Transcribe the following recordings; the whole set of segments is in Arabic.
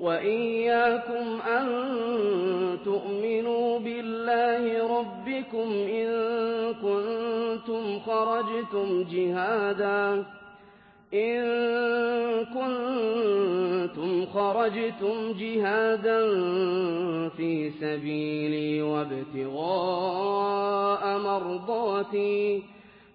وَإِيَّاكُمْ أَن تُؤْمِنُوا بِاللَّهِ رَبِّكُمْ إِن كُنتُمْ خَرَجْتُمْ جِهَادًا. إن كنتم خرجتم جهادا في سبيلي وابتغاء مرضاتي.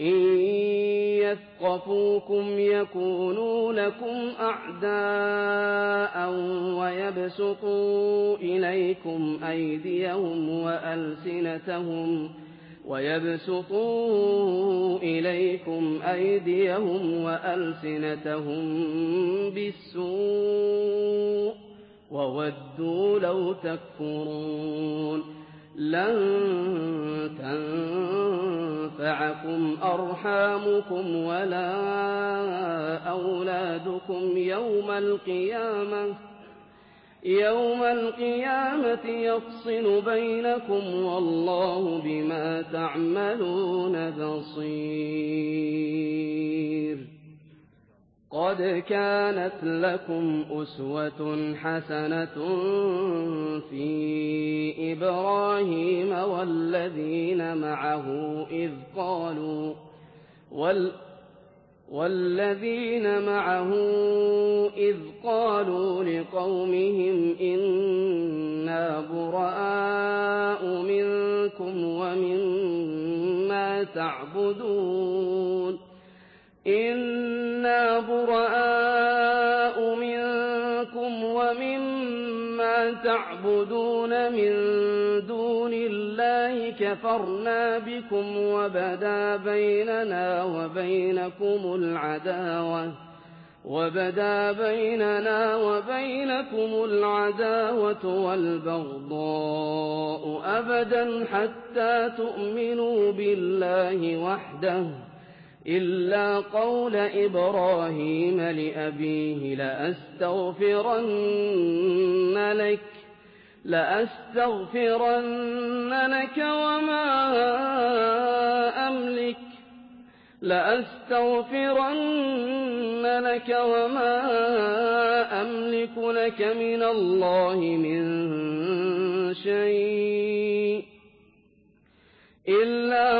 إن يثقفوكم يكونوا لكم أعداء ويبسطوا إليكم أيديهم وألسنتهم ويبسطوا إليكم أيديهم وألسنتهم بالسوء وودوا لو تكفرون لن تنفعكم أرحامكم ولا أولادكم يوم القيامة يوم القيامة يفصل بينكم والله بما تعملون بصير قد كانت لكم أسوة حسنة في إبراهيم والذين معه إذ قالوا والذين والذين معه إذ قالوا لقومهم إنا براء منكم ومما تعبدون إنا براء منكم ومما تعبدون من دون الله كفرنا بكم وبدا بيننا وبينكم العداوة وبدا بيننا وبينكم العداوة والبغضاء أبدا حتى تؤمنوا بالله وحده إلا قول إبراهيم لأبيه لأستغفرن لك لأستغفرن لك وما أملك لأستغفرن لك وما أملك لك من الله من شيء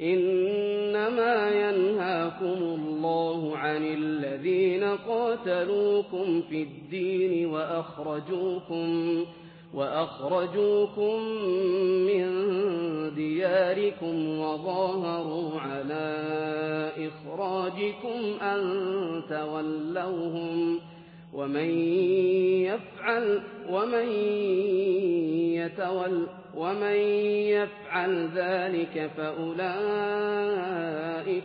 إنما ينهاكم الله عن الذين قاتلوكم في الدين وأخرجوكم وأخرجوكم من دياركم وظاهروا على إخراجكم أن تولوهم ومن يفعل ومن يتول ومن يفعل ذلك فأولئك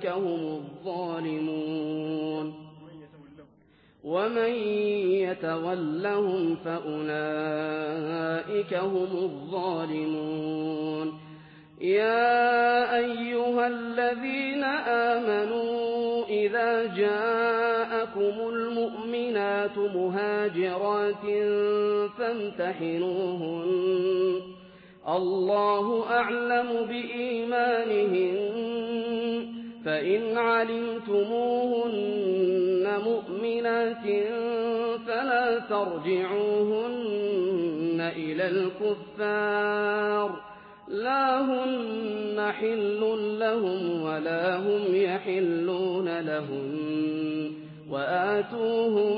هم الظالمون. ومن يتولهم فأولئك هم الظالمون. يا أيها الذين آمنوا إذا جاءكم المؤمنات مهاجرات فامتحنوهن الله أعلم بإيمانهن فإن علمتموهن مؤمنات فلا ترجعوهن إلى الكفار. لا هن حل لهم ولا هم يحلون لهم وآتوهم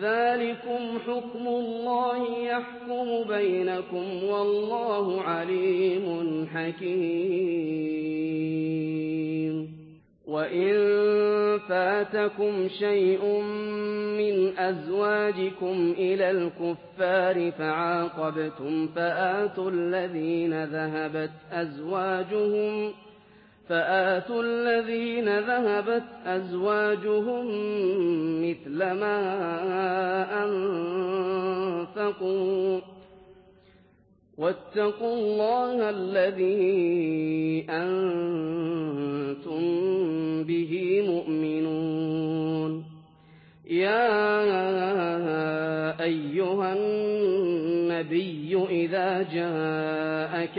ذلكم حكم الله يحكم بينكم والله عليم حكيم. وإن فاتكم شيء من أزواجكم إلى الكفار فعاقبتم فآتوا الذين ذهبت أزواجهم فآتوا الذين ذهبت أزواجهم مثل ما أنفقوا واتقوا الله الذي أنتم به مؤمنون. يا أيها النبي إذا جاءك يبايعنك